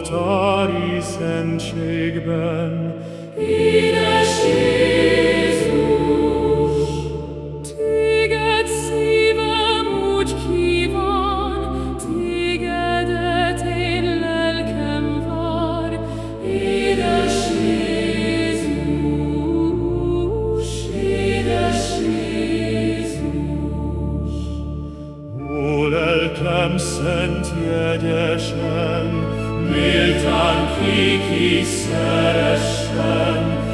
oltári szentségben. Édes Jézus, Téged szívem úgy kíván, Tégedet én lelkem vár. Édes Jézus, Édes Jézus. Ó, lelkem szent jegyesen, Miltan quicis erescem,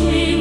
me.